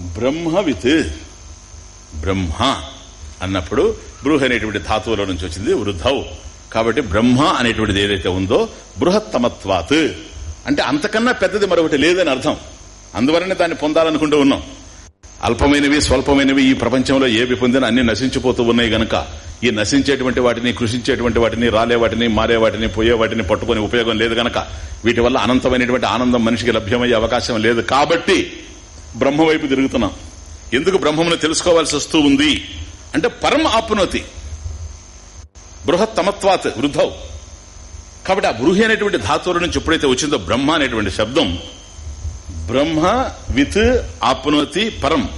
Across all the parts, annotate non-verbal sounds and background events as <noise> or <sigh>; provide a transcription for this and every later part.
బ్రహ్మవిత్ బ్రహ్మ అన్నప్పుడు బృహ అనేటువంటి ధాతువులో నుంచి వచ్చింది వృద్ధౌ కాబట్టి బ్రహ్మ అనేటువంటిది ఏదైతే ఉందో బృహత్తమత్వాత్. అంటే అంతకన్నా పెద్దది మరొకటి లేదని అర్థం. అందువలనే దాన్ని పొందాలనుకుంటూ ఉన్నాం. అల్పమైనవి స్వల్పమైనవి ఈ ప్రపంచంలో ఏవి పొందినా అన్ని నశించిపోతూ ఉన్నాయి గనక. ఈ నశించేటువంటి వాటిని కృషించేటువంటి వాటిని రాలే వాటిని మారే వాటిని పోయే వాటిని పట్టుకునే ఉపయోగం లేదు గనక. వీటి వల్ల అనంతమైనటువంటి ఆనందం మనిషికి లభ్యమయ్యే అవకాశం లేదు కాబట్టి బ్రహ్మ వైపు తిరుగుతున్నాం. ఎందుకు బ్రహ్మమును తెలుసుకోవాల్సి వస్తూ ఉంది? అంటే పరమ ఆప్నోతి. బృహత్తమత్వాత్ వృద్ధౌ. కాబట్టి ఆ బృహి అనేటువంటి ధాతువుల నుంచి ఎప్పుడైతే వచ్చిందో బ్రహ్మ అనేటువంటి శబ్దం బ్రహ్మ విత్ ఆప్నోతి పరం.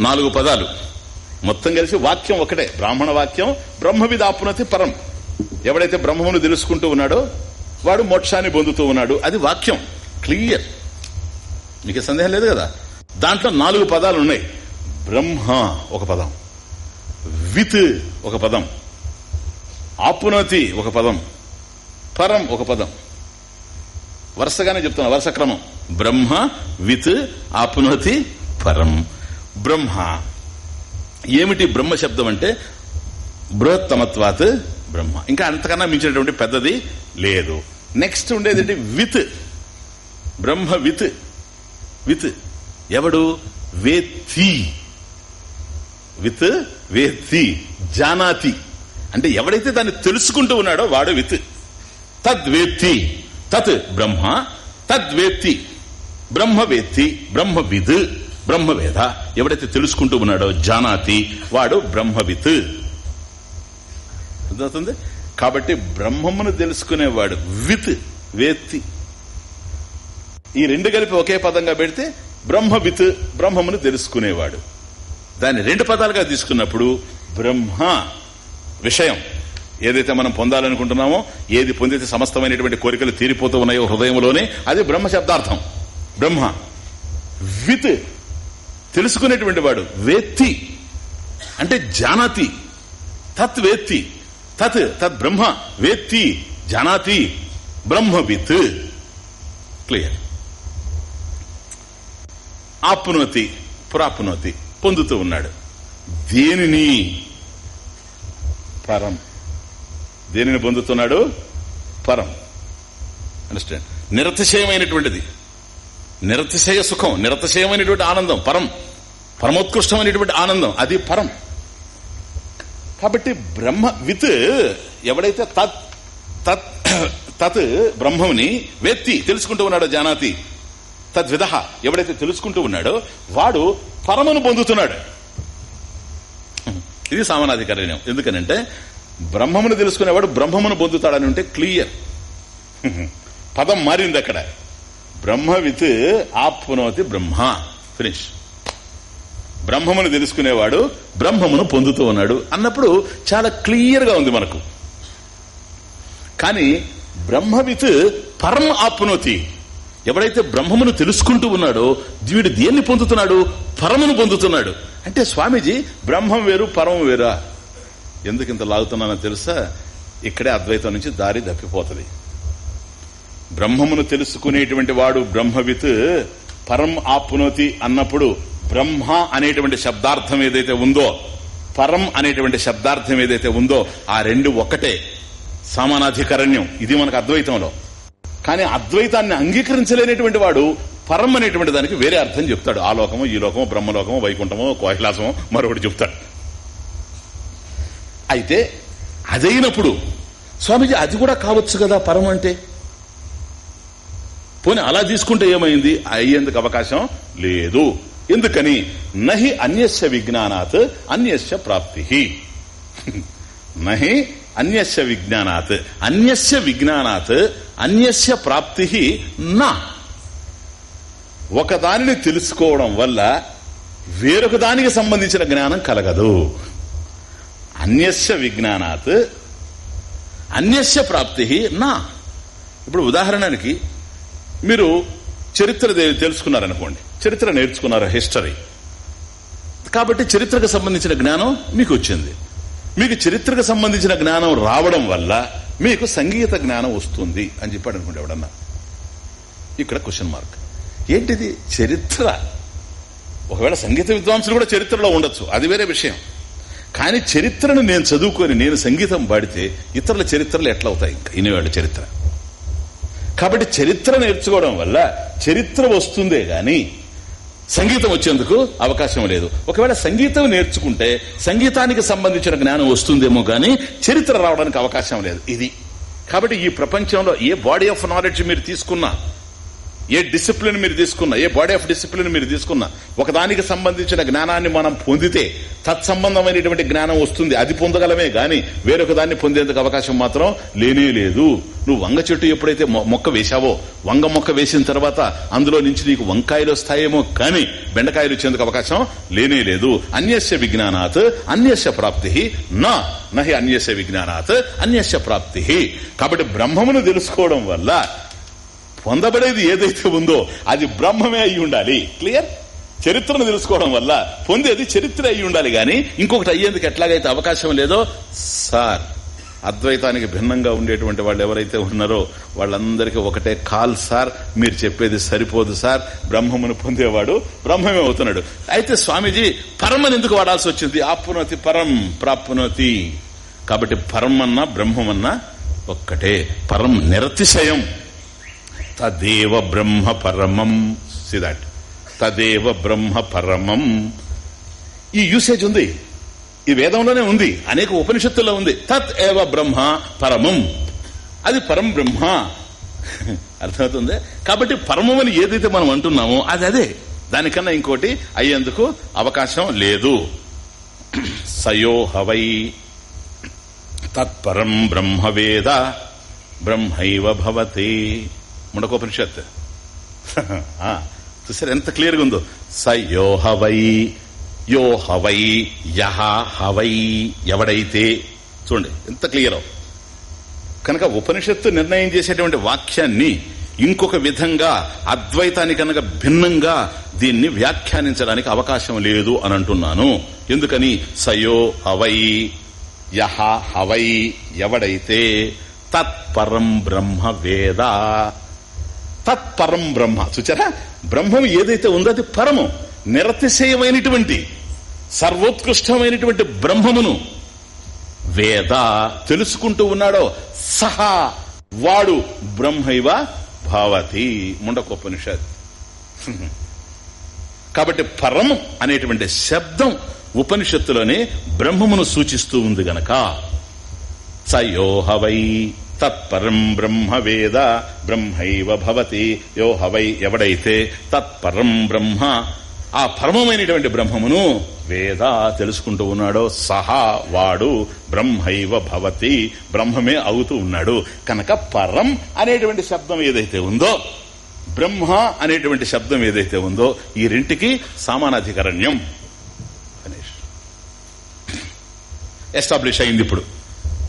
నాలుగు పదాలు. మొత్తం కలిసి వాక్యం ఒకటే. బ్రాహ్మణ వాక్యం బ్రహ్మవిద్ ఆప్నోతి పరం. ఎవడైతే బ్రహ్మమును తెలుసుకుంటూ ఉన్నాడో వాడు మోక్షాన్ని పొందుతూ ఉన్నాడు. అది వాక్యం. క్లియర్. మీకు సందేహం లేదు కదా? దాంట్లో నాలుగు పదాలు ఉన్నాయి. బ్రహ్మ ఒక పదం. విత్ ఒక పదం. ఆపునతి ఒక పదం. పరం ఒక పదం. వరుసగానే చెప్తున్నా వరుస క్రమం. బ్రహ్మ విత్ ఆపునతి పరం. బ్రహ్మ. ఏమిటి బ్రహ్మ శబ్దం అంటే? బృహత్తమత్వాత్ బ్రహ్మ. ఇంకా అంతకన్నా మించినటువంటి పెద్దది లేదు. నెక్స్ట్ ఉండేది విత్. బ్రహ్మ విత్. విత్ ఎవడు? వేత్తి. విత్ వేత్తి. జానాతి. అంటే ఎవడైతే దాన్ని తెలుసుకుంటూ ఉన్నాడో వాడు విత్. తద్వేత్తి తత్ బ్రహ్మ. తద్వేత్తి బ్రహ్మవేత్తి బ్రహ్మవిద్ బ్రహ్మవేద ఎవడైతే తెలుసుకుంటూ ఉన్నాడో జానాతి వాడు బ్రహ్మవిత్ అర్థమవుతుంది? కాబట్టి బ్రహ్మమును తెలుసుకునేవాడు విత్ వేత్తి. ఈ రెండు కలిపి ఒకే పదంగా పెడితే బ్రహ్మవిత్ బ్రహ్మమును తెలుసుకునేవాడు. దాన్ని రెండు పదాలుగా తీసుకున్నప్పుడు బ్రహ్మ విషయం ఏదైతే మనం పొందాలనుకుంటున్నామో ఏది పొందితే సమస్తమైనటువంటి కోరికలు తీరిపోతూ ఉన్నాయో హృదయంలోనే అది బ్రహ్మ శబ్దార్థం. బ్రహ్మ విత్ తెలుసుకునేటువంటి వాడు వేత్తి. అంటే జానాతి. తత్ వేత్తి. తత్ తత్ బ్రహ్మ వేత్తి. జానాతి. బ్రహ్మవిత్ క్లియర్. ఆప్నోతి ప్రాప్నోతి పొందుతూ ఉన్నాడు. దేనిని? పరం. దేనిని పొందుతున్నాడు? పరం. అండర్స్టాండ్ నిరతిశయమైనటువంటిది. నిరతిశయ సుఖం నిరతిశయమైనటువంటి ఆనందం పరం. పరమోత్కృష్టమైనటువంటి ఆనందం అది పరం. కాబట్టి బ్రహ్మ విత్ ఎవడైతే తత్ తత్ తత్ బ్రహ్మని వెత్తి తెలుసుకుంటూ ఉన్నాడో జానాతి తద్విధ ఎవడైతే తెలుసుకుంటూ ఉన్నాడో వాడు పరమను పొందుతున్నాడు. ఇది సామానాధికారణ్యం. ఎందుకనంటే బ్రహ్మమును తెలుసుకునేవాడు బ్రహ్మమును పొందుతాడని ఉంటే క్లియర్. పదం మారింది అక్కడ. బ్రహ్మవిత్ ఆప్నోతి బ్రహ్మ. ఫినిష్. బ్రహ్మమును తెలుసుకునేవాడు బ్రహ్మమును పొందుతూ ఉన్నాడు అన్నప్పుడు చాలా క్లియర్గా ఉంది మనకు. కానీ బ్రహ్మవిత్ పరం ఆప్నోతి. ఎవడైతే బ్రహ్మమును తెలుసుకుంటూ ఉన్నాడో వీడు దేన్ని పొందుతున్నాడు? పరమును పొందుతున్నాడు. అంటే స్వామీజీ బ్రహ్మం వేరు పరమం వేరా? ఎందుకు ఇంత లాగుతున్నానో తెలుసా? ఇక్కడే అద్వైతం నుంచి దారి తప్పిపోతుంది బ్రహ్మమును తెలుసుకునేటువంటి వాడు బ్రహ్మవిత్ పరం ఆప్నోతి అన్నప్పుడు బ్రహ్మ అనేటువంటి శబ్దార్థం ఏదైతే ఉందో పరం అనేటువంటి శబ్దార్థం ఏదైతే ఉందో ఆ రెండు ఒకటే సమానాధికరణ్యం. ఇది మనకు అద్వైతంలో. కానీ అద్వైతాన్ని అంగీకరించలేనటువంటి వాడు పరం అనేటువంటి దానికి వేరే అర్థం చెప్తాడు. ఆ లోకము ఈ లోకము బ్రహ్మలోకము వైకుంఠము కైలాసము మరొకటి చెప్తాడు. అయితే అదైనప్పుడు స్వామీజీ అది కూడా కావచ్చు కదా పరం అంటే? పోనీ అలా తీసుకుంటే ఏమైంది? అయ్యేందుకు అవకాశం లేదు. ఎందుకని? నహి అన్యస్య విజ్ఞానాత్ అన్యస్య ప్రాప్తి. నహి అన్యస్య విజ్ఞానాత్ అన్యస్య విజ్ఞానాత్ అన్యస్య ప్రాప్తి నా. ఒకదానిని తెలుసుకోవడం వల్ల వేరొక దానికి సంబంధించిన జ్ఞానం కలగదు. అన్యస్య విజ్ఞానాత్ అన్యస్య ప్రాప్తి నా. ఇప్పుడు ఉదాహరణకి మీరు చరిత్ర తెలుసుకున్నారనుకోండి. చరిత్ర నేర్చుకున్నారు హిస్టరీ? కాబట్టి చరిత్రకు సంబంధించిన జ్ఞానం మీకు వచ్చింది మీకు చరిత్రకు సంబంధించిన జ్ఞానం రావడం వల్ల మీకు సంగీత జ్ఞానం వస్తుంది అని చెప్పాడు అనుకోండి ఎవడన్నా. ఇక్కడ క్వశ్చన్ మార్క్ ఏంటిది? చరిత్ర. ఒకవేళ సంగీత విద్వాంసులు కూడా చరిత్రలో ఉండొచ్చు. అది వేరే విషయం. కానీ చరిత్రను నేను చదువుకొని నేను సంగీతం పాడితే ఇతరుల చరిత్రలు ఎట్లా అవుతాయి ఇంకా ఇనివాళ్ళ చరిత్ర. కాబట్టి చరిత్ర నేర్చుకోవడం వల్ల చరిత్ర వస్తుందే గాని సంగీతం వచ్చేందుకు అవకాశం లేదు. ఒకవేళ సంగీతం నేర్చుకుంటే సంగీతానికి సంబంధించిన జ్ఞానం వస్తుందేమో కానీ చరిత్ర రావడానికి అవకాశం లేదు. ఇది. కాబట్టి ఈ ప్రపంచంలో ఏ బాడీ ఆఫ్ నాలెడ్జ్ మీరు తీసుకున్నా ఏ డిసిప్లిన్ మీరు తీసుకున్నా ఏ బాడీ ఆఫ్ డిసిప్లిన్ మీరు తీసుకున్నా ఒకదానికి సంబంధించిన జ్ఞానాన్ని మనం పొందితే తత్సంబంధమైనటువంటి జ్ఞానం వస్తుంది. అది పొందగలమే గాని వేరొక దాన్ని పొందేందుకు అవకాశం మాత్రం లేనే లేదు. నువ్వు వంగ చెట్టు ఎప్పుడైతే మొ- మొక్క వేశావో వంగ మొక్క వేసిన తర్వాత అందులో నుంచి నీకు వంకాయలు వస్తాయేమో కానీ బెండకాయలు వచ్చేందుకు అవకాశం లేనే లేదు. అన్యస్య విజ్ఞానాత్ అన్యస్య ప్రాప్తి నా నహి అన్యస్య విజ్ఞానాత్ అన్యస్య ప్రాప్తి. కాబట్టి బ్రహ్మమును తెలుసుకోవడం వల్ల పొందబడేది ఏదైతే ఉందో అది బ్రహ్మమే అయి ఉండాలి. క్లియర్ చరిత్రను తెలుసుకోవడం వల్ల పొందేది చరిత్ర అయి ఉండాలి గాని ఇంకొకటి అయ్యేందుకు ఎట్లాగైతే అవకాశం లేదో సార్ అద్వైతానికి భిన్నంగా ఉండేటువంటి వాళ్ళు ఎవరైతే ఉన్నారో వాళ్ళందరికీ ఒకటే కాల్ సార్ మీరు చెప్పేది సరిపోదు సార్ బ్రహ్మమును పొందేవాడు బ్రహ్మమే అవుతున్నాడు. అయితే స్వామీజీ పరమని ఎందుకు వాడాల్సి వచ్చింది? ఆప్నోతి పరం ప్రాప్నోతి. కాబట్టి పరం బ్రహ్మమన్నా ఒక్కటే. పరం నిరతిశయం. తదేవ బ్రహ్మ పరమం. సిదాట్ తదేవ బ్రహ్మ పరమం. ఈ యూసేజ్ ఉంది. ఈ వేదంలోనే ఉంది. అనేక ఉపనిషత్తుల్లో ఉంది. తత్ ఏవ బ్రహ్మ పరమం. అది పరం బ్రహ్మ. అర్థమవుతుంది? కాబట్టి పరమం అని ఏదైతే మనం అంటున్నామో అది అదే. దానికన్నా ఇంకోటి అయ్యేందుకు అవకాశం లేదు. సయోహవై. తత్పరం బ్రహ్మవేద. బ్రహ్మైవ భవతి. ముండకోపనిషత్ <laughs> ఆ, చూసారు ఎంత క్లియర్గా ఉందో? స యోహవై యో హవై యహ హవై ఎవడైతే చూడండి ఎంత క్లియర్. కనుక ఉపనిషత్తు నిర్ణయం చేసేటువంటి వాక్యాన్ని ఇంకొక విధంగా అద్వైతానికి కనుక భిన్నంగా దీన్ని వ్యాఖ్యానించడానికి అవకాశం లేదు అని అంటున్నాను. ఎందుకని? సయో హవై యహ హవై ఎవడైతే తత్పరం బ్రహ్మ వేద తత్పరం బ్రహ్మ. చూచారా? బ్రహ్మం ఏదైతే ఉందో అది పరము. నిరతిశయమైనటువంటి సర్వోత్కృష్టమైనటువంటి బ్రహ్మమును వేద తెలుసుకుంటూ ఉన్నాడో సహా వాడు బ్రహ్మైవ భావతి. ముండకోపనిషత్. కాబట్టి పరం అనేటువంటి శబ్దం ఉపనిషత్తులోనే బ్రహ్మమును సూచిస్తూ ఉంది గనక. సయోహవై. తత్పరం బ్రహ్మ వేద బ్రహ్మైవ భవతి. యోహవై ఎవడైతే తత్పరం బ్రహ్మ ఆ పరమమైనటువంటి బ్రహ్మమును వేద తెలుసుకుంటూ ఉన్నాడో సహా వాడు బ్రహ్మైవ భవతి. బ్రహ్మమే అవుతూ ఉన్నాడు. కనుక పరం అనేటువంటి శబ్దం ఏదైతే ఉందో బ్రహ్మ అనేటువంటి శబ్దం ఏదైతే ఉందో ఈ రెంటికి సమానాధికరణ్యం. గణేష్. ఎస్టాబ్లిష్ అయింది ఇప్పుడు.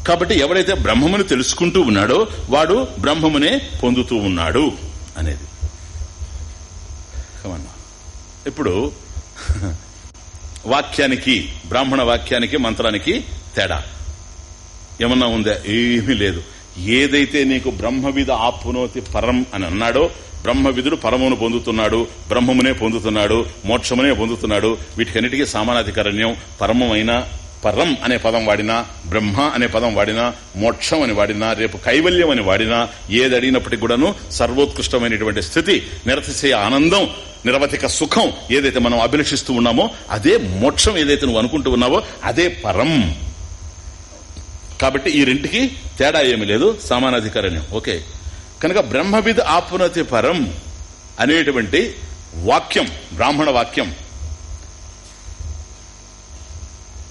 కాబట్టి ఎవడైతే బ్రహ్మమును తెలుసుకుంటూ ఉన్నాడో వాడు బ్రహ్మమునే పొందుతూ ఉన్నాడు అనేది. ఇప్పుడు వాక్యానికి బ్రాహ్మణ వాక్యానికి మంత్రానికి తేడా. ఏమన్నా ఉందా? ఏమీ లేదు. ఏదైతే నీకు బ్రహ్మవిధ ఆప్నోతి పరం అని అన్నాడో బ్రహ్మవిధుడు పరమును పొందుతున్నాడు బ్రహ్మమునే పొందుతున్నాడు మోక్షమునే పొందుతున్నాడు వీటికన్నిటికీ సమానాధికరణ్యం పరమమైన పరం అనే పదం వాడినా బ్రహ్మ అనే పదం వాడినా మోక్షం అని వాడినా రేపు కైవల్యం అని వాడినా ఏది అడిగినప్పటికీ కూడాను సర్వోత్కృష్టమైనటువంటి స్థితి నిరతిశయ ఆనందం నిరవధిక సుఖం ఏదైతే మనం అభిలషిస్తూ ఉన్నామో అదే మోక్షం ఏదైతే నువ్వు అనుకుంటూ ఉన్నావో అదే పరం. కాబట్టి ఈ రెంటికి తేడా ఏమి లేదు సమానాధికారణ్యం. ఓకే. కనుక బ్రహ్మవిద్ ఆపునతి పరం అనేటువంటి వాక్యం బ్రాహ్మణ వాక్యం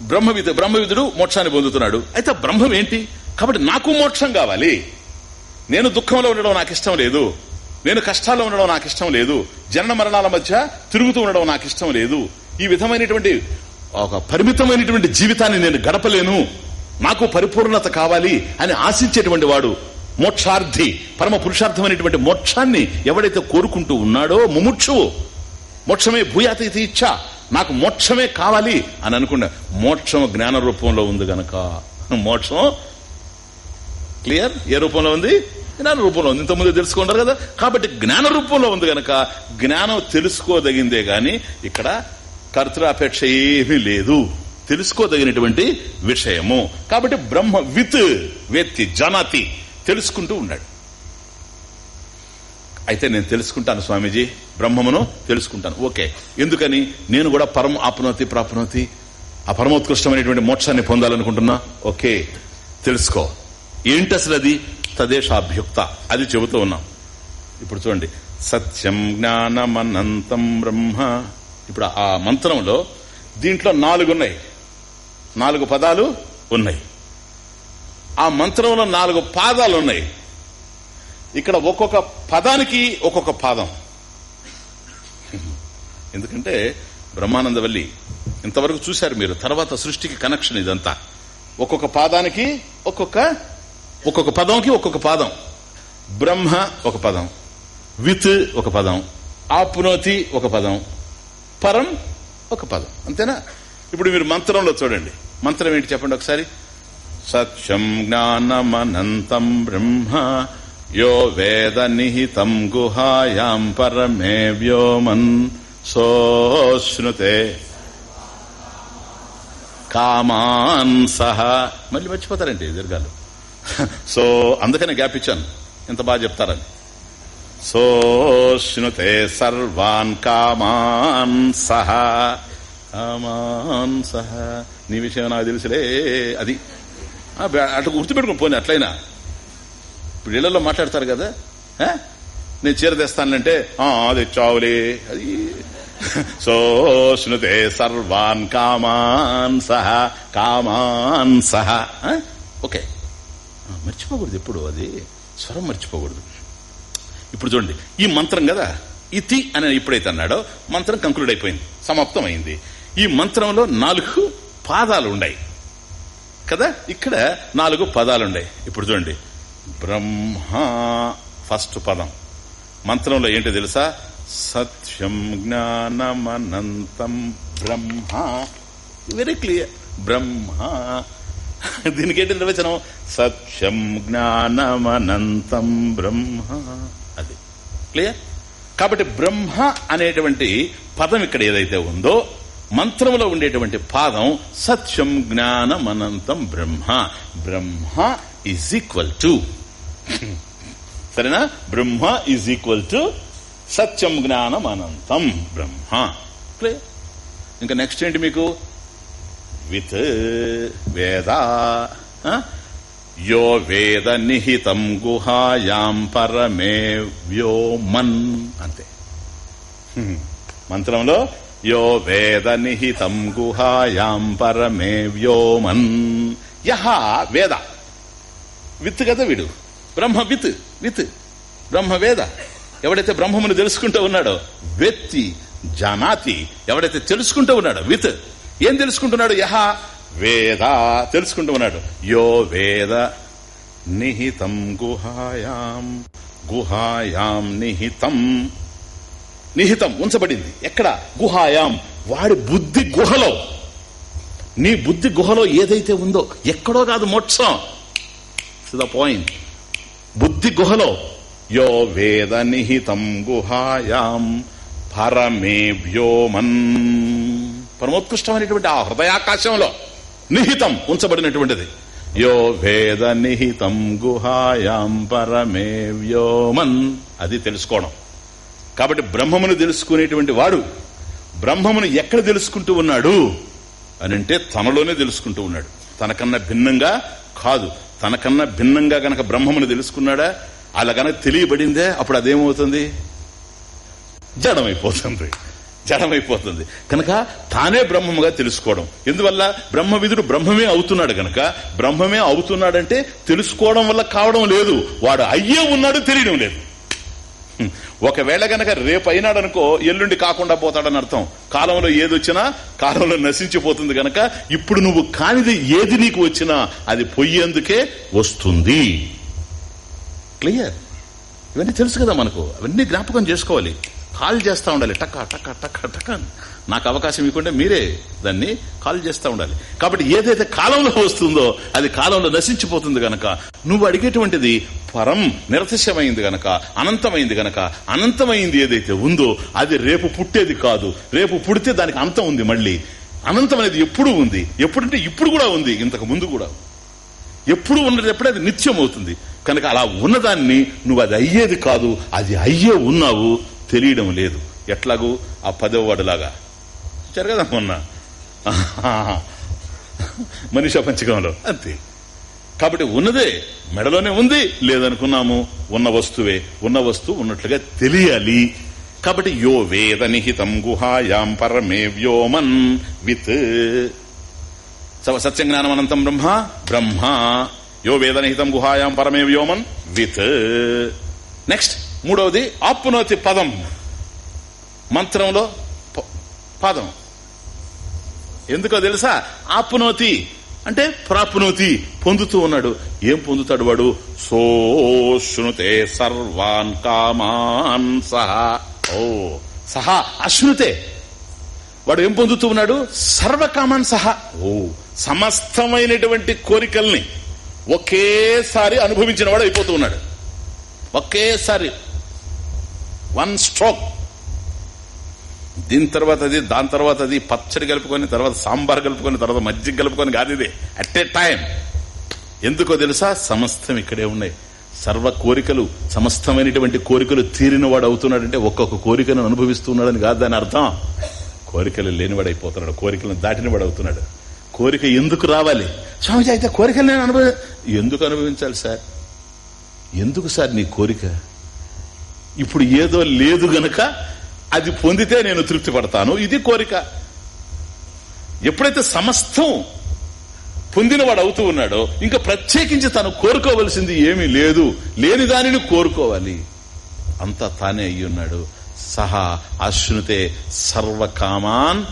బ్రహ్మవిధ బ్రహ్మవిధుడు మోక్షాన్ని పొందుతున్నాడు. అయితే బ్రహ్మం ఏంటి? కాబట్టి నాకు మోక్షం కావాలి. నేను దుఃఖంలో ఉండడం నాకు ఇష్టం లేదు. నేను కష్టాల్లో ఉండడం నాకు ఇష్టం లేదు. జనన మరణాల మధ్య తిరుగుతూ ఉండడం నాకు ఇష్టం లేదు. ఈ విధమైనటువంటి ఒక పరిమితమైనటువంటి జీవితాన్ని నేను గడపలేను. నాకు పరిపూర్ణత కావాలి అని ఆశించేటువంటి వాడు మోక్షార్థి పరమ పురుషార్థమైనటువంటి మోక్షాన్ని ఎవడైతే కోరుకుంటూ ఉన్నాడో ముముక్షువు మోక్షమే భూయాతీతి ఇచ్చా. నాకు మోక్షమే కావాలి అని అనుకున్నా మోక్షం జ్ఞాన రూపంలో ఉంది గనక. మోక్షం క్లియర్? ఏ రూపంలో ఉంది? జ్ఞాన రూపంలో ఉంది. ఇంతకుముందు తెలుసుకుంటారు కదా? కాబట్టి జ్ఞాన రూపంలో ఉంది గనక. జ్ఞానం తెలుసుకోదగిందే గాని ఇక్కడ కర్తృపేక్ష ఏమీ లేదు. తెలుసుకోదగినటువంటి విషయము. కాబట్టి బ్రహ్మ విత్ వేత్తి జనతి తెలుసుకుంటూ ఉన్నాడు. అయితే నేను తెలుసుకుంటాను స్వామీజీ. బ్రహ్మమును తెలుసుకుంటాను. ఓకే. ఎందుకని? నేను కూడా పరమ ఆప్నోతి ప్రాప్నోతి ఆ పరమోత్కృష్టమైనటువంటి మోక్షాన్ని పొందాలనుకుంటున్నా. ఓకే. తెలుసుకో. ఏంటి అసలు అది? తదేశాభ్యుక్త. అది చెబుతూ ఉన్నాం. ఇప్పుడు చూడండి. సత్యం జ్ఞానమనంతం బ్రహ్మ. ఇప్పుడు ఆ మంత్రంలో దీంట్లో నాలుగు ఉన్నాయి. నాలుగు పదాలు ఉన్నాయి. ఆ మంత్రంలో నాలుగు పాదాలు ఉన్నాయి. ఇక్కడ ఒక్కొక్క పదానికి ఒక్కొక్క పాదం. ఎందుకంటే బ్రహ్మానందవల్లి ఇంతవరకు చూశారు మీరు. తర్వాత సృష్టికి కనెక్షన్ ఇదంతా. ఒక్కొక్క పాదానికి ఒక్కొక్క ఒక్కొక్క పదంకి ఒక్కొక్క పాదం. బ్రహ్మ ఒక పదం. విత్ ఒక పదం. ఆప్నోతి ఒక పదం. పరం ఒక పదం. అంతేనా? ఇప్పుడు మీరు మంత్రంలో చూడండి. మంత్రం ఏంటి చెప్పండి ఒకసారి? సత్యం జ్ఞానమనంతం బ్రహ్మ యో వేద నిహితం గుహాయాం పరమే వ్యోమన్. సోశ్నుతే కామాన్ సహ. మళ్ళీ మర్చిపోతారండి దీర్ఘాలు. సో అందుకనే గ్యాప్ ఇచ్చాను. ఎంత బాగా చెప్తారని. సోశ్నుతే సర్వాన్ కామాన్ సహ. కామాన్ సహ. నీ విషయం నాకు తెలుసులే అది. అటు గుర్తుపెట్టుకుని పోనీ అట్లయినా. ఇప్పుడు ఇళ్ళలో మాట్లాడతారు కదా నేను చీర తెస్తానంటే "ఆ, అది చావులే. అది <laughs> సోష్ణుతే సర్వాన్ కామాన్ సహ కామాన్ సహ. ఓకే. మర్చిపోకూడదు ఎప్పుడు అది. స్వరం మర్చిపోకూడదు. ఇప్పుడు చూడండి ఈ మంత్రం కదా? ఇతి అని ఎప్పుడైతే అన్నాడో మంత్రం కంక్లూడ్ అయిపోయింది. సమాప్తం అయింది ఈ మంత్రంలో నాలుగు పాదాలు ఉన్నాయి కదా? ఇక్కడ నాలుగు పదాలు ఉన్నాయి ఇప్పుడు చూడండి. బ్రహ్మ ఫస్ట్ పదం. మంత్రంలో ఏంటో తెలుసా? సత్యం జ్ఞానమనంతం బ్రహ్మ. వెరీ క్లియర్ బ్రహ్మ. దీనికి ఏంటి నిర్వచనం? సత్యం జ్ఞానమనంతం బ్రహ్మ. అది. క్లియర్ కాబట్టి బ్రహ్మ అనేటువంటి పదం ఇక్కడ ఏదైతే ఉందో మంత్రంలో ఉండేటువంటి పాదం సత్యం జ్ఞానమనంతం Brahma. Brahma is equal to సరేనా? బ్రహ్మ ఈజ్ ఈక్వల్ టు సత్యం జ్ఞానం అనంతం. బ్రహ్మ. క్లియర్ ఇంకా నెక్స్ట్ ఏంటి మీకు? విత్ వేద. ఆ? యో వేద నిహితం గుహాయాం పరమే వ్యోమన్ అంతే. హ్మ్. మంత్రంలో యో వేద నిహితం గుహాయాం పరమే వ్యోమన్ యహ వేద. విత్ కదా వీడు? బ్రహ్మ విత్ విత్. బ్రహ్మ వేద. ఎవడైతే బ్రహ్మమును తెలుసుకుంటూ ఉన్నాడో వ్యక్తి జనాతి ఎవడైతే తెలుసుకుంటూ ఉన్నాడో విత్. ఏం తెలుసుకుంటున్నాడు? యహ వేద. తెలుసుకుంటూ ఉన్నాడు. యో వేద. నిహితం గుహాయాం. గుహాయాం నిహితం. నిహితం ఉంచబడింది. ఎక్కడ? గుహాయాం. వాడి బుద్ధి గుహలో. నీ బుద్ధి గుహలో ఏదైతే ఉందో ఎక్కడో కాదు మోక్షం. The point. బుద్ధి గుహలో యో వేద నిహితం గుహాయాం పరమే వ్యోమన్ పరమోత్కృష్టమైనటువంటి ఆ హృదయాకాశంలో నిహితం ఉంచబడినటువంటిది. యో వేద నిహితం గుహాయాం పరమే వ్యోమన్ అది తెలుసుకోవడం. కాబట్టి బ్రహ్మమును తెలుసుకునేటువంటి వాడు బ్రహ్మమును ఎక్కడ తెలుసుకుంటూ ఉన్నాడు అని అంటే తనలోనే తెలుసుకుంటూ ఉన్నాడు. తనకన్నా భిన్నంగా కాదు. తనకన్నా భిన్నంగా గనక బ్రహ్మమును తెలుసుకున్నాడా? అలా గనక తెలియబడిందే అప్పుడు అదేమవుతుంది? జడమైపోతుంది. జడమైపోతుంది. కనుక తానే బ్రహ్మముగా తెలుసుకోవడం. ఎందువల్ల? బ్రహ్మవిధుడు బ్రహ్మమే అవుతున్నాడు గనక బ్రహ్మమే అవుతున్నాడంటే తెలుసుకోవడం వల్ల కావడం లేదు. వాడు అయ్యే ఉన్నాడు తెలియడం లేదు. <laughs> ఒకవేళ గనక రేపు అయినాడు అనుకో ఎల్లుండి కాకుండా పోతాడని అర్థం. కాలంలో ఏది వచ్చినా కాలంలో నశించిపోతుంది గనక ఇప్పుడు నువ్వు కానిది ఏది నీకు వచ్చినా అది పొయ్యేందుకే వస్తుంది. క్లియర్? ఇవన్నీ తెలుసు కదా మనకు. అవన్నీ జ్ఞాపకం చేసుకోవాలి. కాల్ చేస్తా ఉండాలి. టక్క టక్క టక్క టక్క నాకు అవకాశం ఇవ్వకుండా మీరే దాన్ని కాల్ చేస్తా ఉండాలి. కాబట్టి ఏదైతే కాలంలో వస్తుందో అది కాలంలో నశించిపోతుంది గనక నువ్వు అడిగేటువంటిది పరం నిరతిశయమైంది గనక అనంతమైంది గనక అనంతమైంది ఏదైతే ఉందో అది రేపు పుట్టేది కాదు. రేపు పుడితే దానికి అంతం ఉంది మళ్ళీ. అనంతం అనేది ఎప్పుడు ఉంది. ఎప్పుడంటే ఇప్పుడు కూడా ఉంది ఇంతకు ముందు కూడా. ఎప్పుడు ఉన్నటప్పుడే అది నిత్యం అవుతుంది కనుక అలా ఉన్నదాన్ని నువ్వు అది అయ్యేది కాదు. అది అయ్యే ఉన్నావు. తెలియడం లేదు. ఎట్లాగూ? ఆ పదవ కదా మొన్న. మనిషి పంచకంలో. అంతే. కాబట్టి ఉన్నదే మెడలోనే ఉంది లేదనుకున్నాము. ఉన్న వస్తువే ఉన్న వస్తువు ఉన్నట్లుగా తెలియాలి. కాబట్టి యో వేద నిహితం గుహాయాం పరమే వ్యోమన్ విత్. సవ- సత్యజ్ఞానం అనంతం బ్రహ్మ బ్రహ్మ. యో వేదనిహితం గుహాయాం పరమే వ్యోమన్ విత్. నెక్స్ట్ మూడవది ఆప్నోతి పదం. మంత్రంలో పాదం. ఎందుకో తెలుసా? ఆప్నోతి. అంటే ప్రాప్నోతి. పొందుతూ ఉన్నాడు. ఏం పొందుతాడు వాడు? సోశ్నుతే సర్వాన్ కామాన్ సహా. ఓ సహా అశ్నుతే. వాడు ఏం పొందుతూ ఉన్నాడు? సర్వకామాన్ సహా. ఓ సమస్తమైనటువంటి కోరికల్ని ఒకేసారి అనుభవించిన వాడు అయిపోతూ ఉన్నాడు. ఒకేసారి. One stroke. దీని తర్వాత అది దాని తర్వాత అది పచ్చడి కలుపుకొని తర్వాత సాంబార్ కలుపుకొని తర్వాత మజ్జిగ కలుపుకొని కాదు ఇది. అట్ ఏ టైం ఎందుకో తెలుసా? సమస్తం ఇక్కడే ఉన్నాయి. సర్వ కోరికలు సమస్తమైనటువంటి కోరికలు తీరిన వాడు అవుతున్నాడంటే ఒక్కొక్క కోరికను అనుభవిస్తున్నాడని కాదు దాని అర్థం. కోరికలు లేనివాడు అయిపోతున్నాడు కోరికలను దాటినవాడు అవుతున్నాడు. కోరిక ఎందుకు రావాలి? స్వామిజీ అయితే కోరికలు నేను అనుభవి ఎందుకు అనుభవించాలి సార్? ఎందుకు సార్ నీ కోరిక? ఇప్పుడు ఏదో లేదు గనక అది పొందితే నేను తృప్తి పడతాను. ఇది కోరిక. ఎప్పుడైతే సమస్తం పొందినవాడు అవుతూ ఉన్నాడో ఇంకా ప్రత్యేకించి తను కోరుకోవలసింది ఏమీ లేదు. లేని దానిని కోరుకోవాలి. అంతా తానే అయ్యి ఉన్నాడు. సహా అశ్నుతే సర్వకామాన్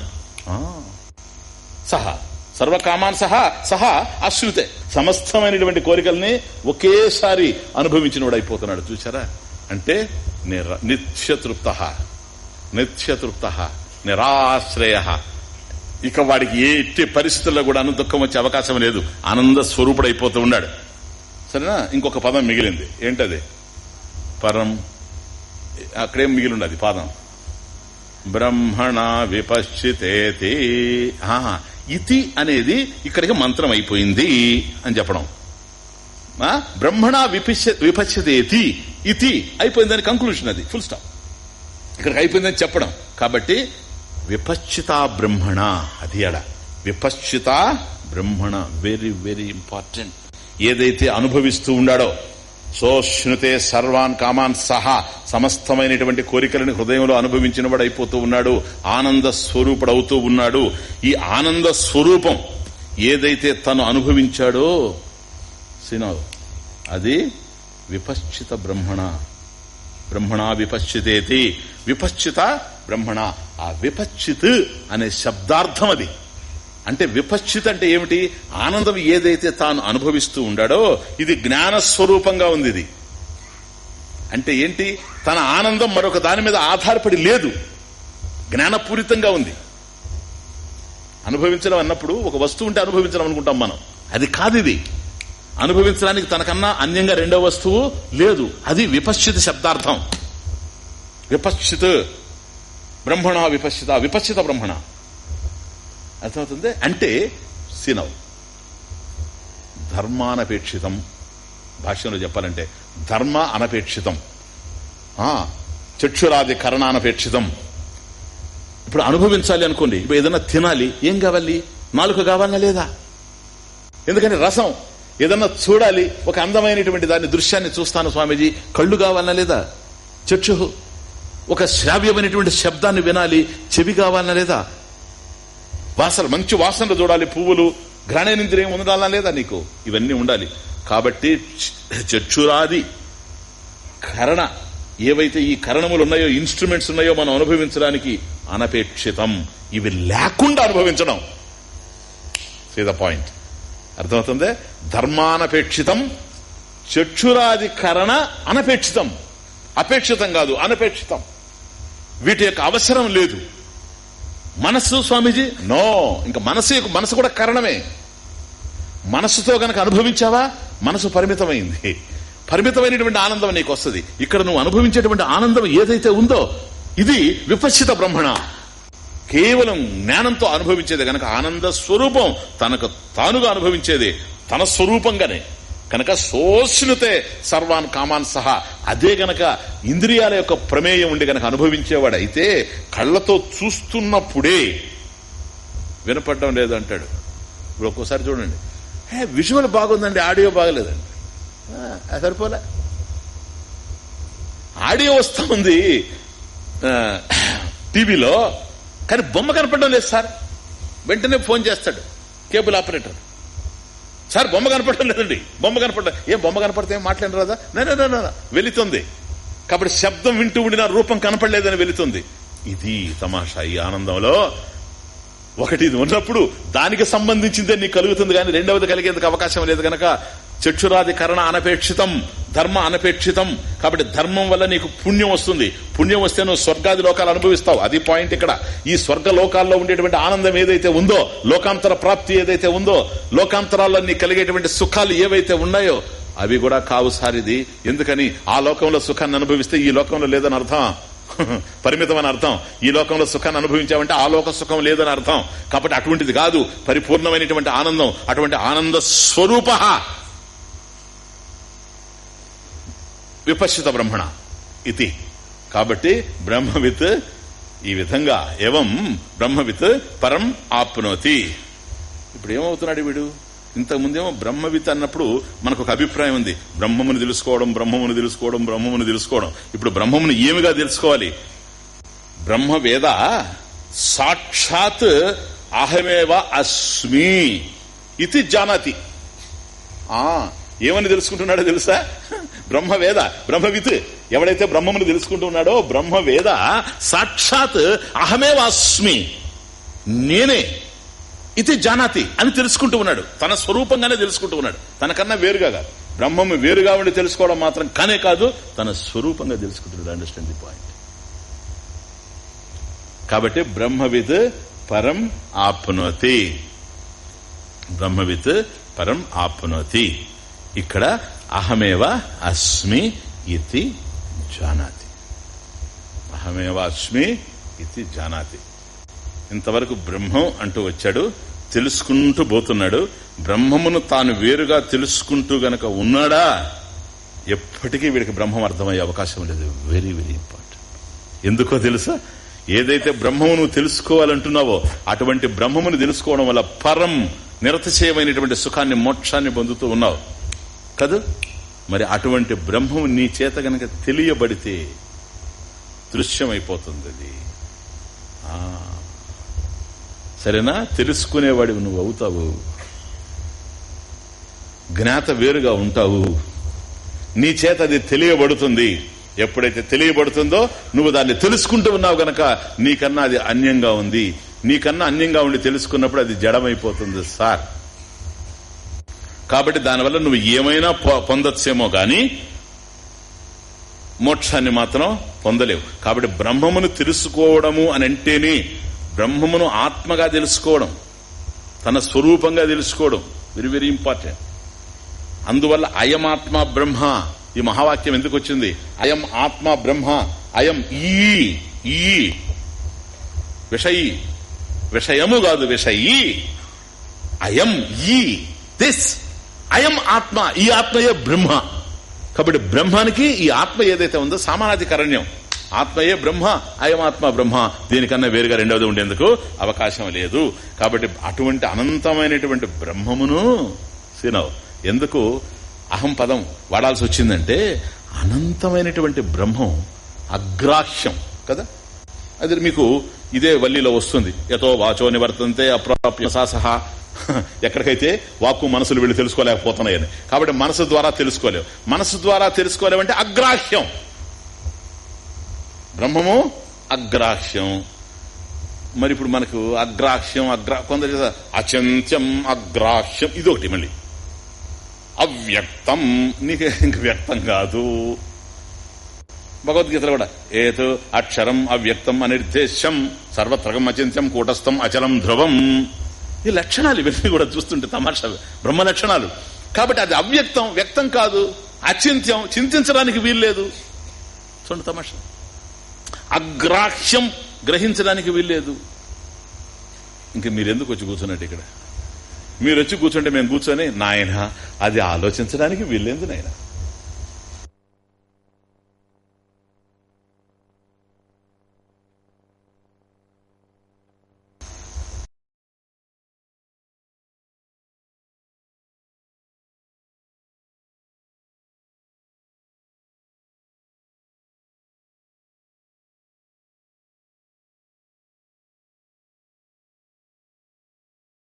సహా సర్వకామాన్ సహా సహా అశ్రుతే సమస్తమైనటువంటి కోరికల్ని ఒకేసారి అనుభవించినవాడు అయిపోతున్నాడు. చూసారా అంటే నిర- నిత్యతృప్త. నిత్యతృప్త నిరాశ్రయ. ఇక వాడికి ఏ ఎట్టి పరిస్థితుల్లో కూడా అను దుఃఖం వచ్చే అవకాశం లేదు. ఆనంద స్వరూపుడు అయిపోతూ ఉన్నాడు. సరేనా? ఇంకొక పదం మిగిలింది. ఏంటది? పరం. అక్కడేం మిగిలి ఉన్నది పాదం. బ్రహ్మణ విపశ్చితేతి. ఆహా, ఇతి అనేది ఇక్కడికి మంత్రం అయిపోయింది అని చెప్పడం. బ్రహ్మణ విపశ్య విపశ్యతేతి ఇతి. అయిపోయిందని కంక్లూషన్ అది. ఫుల్ స్టాప్ ఇక్కడికి అయిపోయిందని చెప్పడం. కాబట్టి విపశ్చిత బ్రహ్మణ అది అడ విపశ్చిత బ్రహ్మణ వెరీ వెరీ ఇంపార్టెంట్ ఏదైతే అనుభవిస్తూ ఉన్నాడో సోష్ణుతే సర్వాన్ కామాన్ సహా సమస్తమైనటువంటి కోరికలను హృదయంలో అనుభవించిన వాడు అయిపోతూ ఉన్నాడు ఆనంద స్వరూపుడు అవుతూ ఉన్నాడు. ఈ ఆనంద స్వరూపం ఏదైతే తను అనుభవించాడో సినో అది విపశ్చిత బ్రహ్మణ. బ్రహ్మణా విపశ్చితేతి. విపశ్చిత బ్రహ్మణ. ఆ విపశ్చిత్ అనే శబ్దార్థం అది. అంటే విపశ్చిత్ అంటే ఏమిటి? ఆనందం ఏదైతే తాను అనుభవిస్తూ ఉండాడో ఇది జ్ఞాన స్వరూపంగా ఉంది ఇది. అంటే ఏంటి? తన ఆనందం మరొక దాని మీద ఆధారపడి లేదు. జ్ఞానపూరితంగా ఉంది. అనుభవించడం అన్నప్పుడు ఒక వస్తువు ఉంటే అనుభవించడం అనుకుంటాం మనం. అది కాదు ఇది. అనుభవించడానికి తనకన్నా అన్యంగా రెండో వస్తువు లేదు. అది విపశ్చిత శబ్దార్థం. విపశ్చిత్. బ్రహ్మణ విపశ్చిత విపశ్చిత బ్రహ్మణ. అర్థమవుతుంది? అంటే సినవ్. ధర్మానపేక్షితం. భాష్యంలో చెప్పాలంటే ధర్మ అనపేక్షితం. ఆ, చక్షురాది కరణానపేక్షితం ఇప్పుడు అనుభవించాలి అనుకోండి ఇప్పుడు ఏదైనా తినాలి ఏం కావాలి? నాలుక కావాలనా లేదా? ఎందుకంటే రసం? ఏదన్నా చూడాలి ఒక అందమైనటువంటి దాని దృశ్యాన్ని చూస్తాను స్వామీజీ కళ్ళు కావాలనా లేదా? చక్షు. ఒక శ్రావ్యమైనటువంటి శబ్దాన్ని వినాలి. చెవి కావాలనా లేదా? వాసన మంచి వాసనలు చూడాలి. పువ్వులు ఘ్రాణేంద్రియం ఉండాలా లేదా నీకు? ఇవన్నీ ఉండాలి. కాబట్టి చచ్చురాది కరణ ఏవైతే ఈ కరణములు ఉన్నాయో ఇన్స్ట్రుమెంట్స్ ఉన్నాయో మనం అనుభవించడానికి అనపేక్షితం. ఇవి లేకుండా అనుభవించడం. సీ ద పాయింట్ అర్థమవుతుంది? ధర్మానపేక్షితం చక్షురాది కరణ అనపేక్షితం. అపేక్షితం కాదు అనపేక్షితం. వీటి యొక్క అవసరం లేదు. మనస్సు స్వామీజీ? నో. ఇంకా మనసు మనసు కూడా కారణమే. మనస్సుతో గనక అనుభవించావా? మనసు పరిమితమైంది. పరిమితమైనటువంటి ఆనందం నీకు వస్తుంది. ఇక్కడ నువ్వు అనుభవించేటువంటి ఆనందం ఏదైతే ఉందో ఇది విపశ్చిత బ్రహ్మణ. కేవలం జ్ఞానంతో అనుభవించేది గనక ఆనంద స్వరూపం తనకు తానుగా అనుభవించేది తన స్వరూపంగానే. కనుక సోష్ణుతే సర్వాన్ కామాన్ సహా. అదే గనక ఇంద్రియాల యొక్క ప్రమేయం ఉండి గనక అనుభవించేవాడైతే కళ్ళతో చూస్తున్నప్పుడే వినపడడం లేదు అంటాడు ఇప్పుడు ఒక్కోసారి చూడండి. హే విజువల్ బాగుందండి ఆడియో బాగలేదండి. సరిపోలే. ఆడియో వస్తూ ఉంది. టీవీలో కానీ బొమ్మ కనపడడం లేదు సార్. వెంటనే ఫోన్ చేస్తాడు కేబుల్ ఆపరేటర్. సార్ బొమ్మ కనపడటం లేదండి. బొమ్మ కనపడటం ఏం బొమ్మ కనపడితే ఏం మాట్లాడిన రాదా? నేనే వెళుతుంది కాబట్టి శబ్దం వింటూ ఉండిన రూపం కనపడలేదని వెళుతుంది ఇది తమాషా ఈ ఆనందంలో. ఒకటి ఇది ఉన్నప్పుడు దానికి సంబంధించిందే నీకు కలుగుతుంది కానీ రెండవది కలిగేందుకు అవకాశం లేదు గనక చక్షురాధికరణ అనపేక్షితం. ధర్మ అనపేక్షితం. కాబట్టి ధర్మం వల్ల నీకు పుణ్యం వస్తుంది. పుణ్యం వస్తే నువ్వు స్వర్గాది లోకాలు అనుభవిస్తావు. అది పాయింట్ ఇక్కడ. ఈ స్వర్గ లోకాల్లో ఉండేటువంటి ఆనందం ఏదైతే ఉందో లోకాంతర ప్రాప్తి ఏదైతే ఉందో లోకాంతరాల్లో నీకు కలిగేటువంటి సుఖాలు ఏవైతే ఉన్నాయో అవి కూడా కావు సారిది. ఎందుకని? ఆ లోకంలో సుఖాన్ని అనుభవిస్తే ఈ లోకంలో లేదని అర్థం. <laughs> పరిమితం అని అర్థం. ఈ లోకంలో సుఖాన్ని అనుభవించామంటే ఆ లోక సుఖం లేదని అర్థం. కాబట్టి అటువంటిది కాదు. పరిపూర్ణమైనటువంటి ఆనందం. అటువంటి ఆనంద స్వరూప విపశ్చిత బ్రహ్మణ ఇది. కాబట్టి బ్రహ్మవిత్ ఈ విధంగా ఏవం బ్రహ్మవిత్ పరం ఆప్నోతి. ఇప్పుడు ఏమవుతున్నాడు వీడు? ఇంతకుముందేమో బ్రహ్మవిత్ అన్నప్పుడు మనకు ఒక అభిప్రాయం ఉంది. బ్రహ్మముని తెలుసుకోవడం బ్రహ్మముని తెలుసుకోవడం బ్రహ్మముని తెలుసుకోవడం. ఇప్పుడు బ్రహ్మముని ఏమిగా తెలుసుకోవాలి? బ్రహ్మవేద సాక్షాత్ అహమేవ అస్మి. ఇది జానాతి. ఆ ఏమని తెలుసుకుంటున్నాడో తెలుసా? బ్రహ్మవేద బ్రహ్మవిత్. ఎవడైతే బ్రహ్మమును తెలుసుకుంటున్నాడో బ్రహ్మవేద సాక్షాత్ అహమే వాస్మి నేనే. ఇది జానాతి అని తెలుసుకుంటూ ఉన్నాడు. తన స్వరూపంగానే తెలుసుకుంటూ ఉన్నాడు. తనకన్నా వేరుగా కాదు. బ్రహ్మము వేరుగా ఉండి తెలుసుకోవడం మాత్రం కానే కాదు తన స్వరూపంగా తెలుసుకుంటున్నాడు. అండర్స్టాండ్ ది పాయింట్ కాబట్టి బ్రహ్మవిత్ పరం ఆప్నోతి. బ్రహ్మవిత్ పరం ఆప్నోతి. ఇక్కడ అహమేవ అస్మి ఇది జానాతి. అహమేవ అస్మి ఇది జానాతి. ఇంతవరకు బ్రహ్మం అంటూ వచ్చాడు తెలుసుకుంటూ పోతున్నాడు. బ్రహ్మమును తాను వేరుగా తెలుసుకుంటూ గనక ఉన్నాడా? ఎప్పటికీ వీడికి బ్రహ్మం అర్థమయ్యే అవకాశం లేదు. వెరీ వెరీ ఇంపార్టెంట్ ఎందుకో తెలుసా? ఏదైతే బ్రహ్మమును తెలుసుకోవాలంటున్నావో అటువంటి బ్రహ్మమును తెలుసుకోవడం వల్ల పరం నిరతశయమైనటువంటి సుఖాన్ని మోక్షాన్ని పొందుతూ ఉన్నావు. కదూ? మరి అటువంటి బ్రహ్మం నీ చేత గనక తెలియబడితే దృశ్యమైపోతుంది అది సరేనా? తెలుసుకునేవాడివి నువ్వు అవుతావు. జ్ఞాత వేరుగా ఉంటావు. నీ చేత అది తెలియబడుతుంది. ఎప్పుడైతే తెలియబడుతుందో నువ్వు దాన్ని తెలుసుకుంటూ ఉన్నావు గనక నీకన్నా అది అన్యంగా ఉంది. నీకన్నా అన్యంగా ఉండి తెలుసుకున్నప్పుడు అది జడమైపోతుంది సార్. కాబట్టి దానివల్ల నువ్వు ఏమైనా పొందొచ్చేమో గాని మోక్షాన్ని మాత్రం పొందలేవు. కాబట్టి బ్రహ్మమును తెలుసుకోవడము అని అంటేనే బ్రహ్మమును ఆత్మగా తెలుసుకోవడం తన స్వరూపంగా తెలుసుకోవడం వెరీ వెరీ ఇంపార్టెంట్. అందువల్ల అయం ఆత్మ బ్రహ్మ ఈ మహావాక్యం ఎందుకు వచ్చింది? అయం ఆత్మ బ్రహ్మ అయం ఈ ఈ విషయి విషయము కాదు విషయి అయం ఈ దిస్. అయం ఆత్మ ఈ ఆత్మయే బ్రహ్మ. కాబట్టి బ్రహ్మానికి ఈ ఆత్మ ఏదైతే ఉందో సామానాధికరణ్యం ఆత్మయే బ్రహ్మ అయం ఆత్మ బ్రహ్మ. దీనికన్నా వేరుగా రెండవది ఉండేందుకు అవకాశం లేదు. కాబట్టి అటువంటి అనంతమైనటువంటి బ్రహ్మమును సినవ్ ఎందుకు అహం పదం వాడాల్సి వచ్చిందంటే అనంతమైనటువంటి బ్రహ్మం అగ్రాహ్యం కదా? అది మీకు ఇదే వల్లిలో వస్తుంది. ఎతో వాచో నివర్తంతే అప్రాప్య సహా. <laughs> ఎక్కడికైతే వాక్కు మనసులు వీళ్ళు తెలుసుకోలేకపోతున్నాయని. కాబట్టి మనసు ద్వారా తెలుసుకోలేవు. మనసు ద్వారా తెలుసుకోలేవంటే అగ్రాహ్యం. బ్రహ్మము అగ్రాహ్యం. మరి ఇప్పుడు మనకు అగ్రాహ్యం అగ్రా కొందరు అచంత్యం అగ్రాహ్యం ఇది ఒకటి మళ్ళీ. అవ్యక్తం నీకు ఇంక వ్యక్తం కాదు. భగవద్గీతలో కూడా ఏతు అక్షరం అవ్యక్తం అనిర్దేశం సర్వత్రకం అచింత్యం కూటస్థం అచలం ధ్రువం. ఈ లక్షణాలు ఇవన్నీ కూడా చూస్తుంటే తమాషా బ్రహ్మ లక్షణాలు. కాబట్టి అది అవ్యక్తం వ్యక్తం కాదు. అచింత్యం చింతించడానికి వీల్లేదు. చూడండి తమాషా. అగ్రాహ్యం గ్రహించడానికి వీల్లేదు. ఇంక మీరెందుకు వచ్చి కూర్చున్నట్టు ఇక్కడ? మీరు వచ్చి కూర్చుంటే మేము కూర్చొని నాయన అది ఆలోచించడానికి వీల్లేదు నాయనా.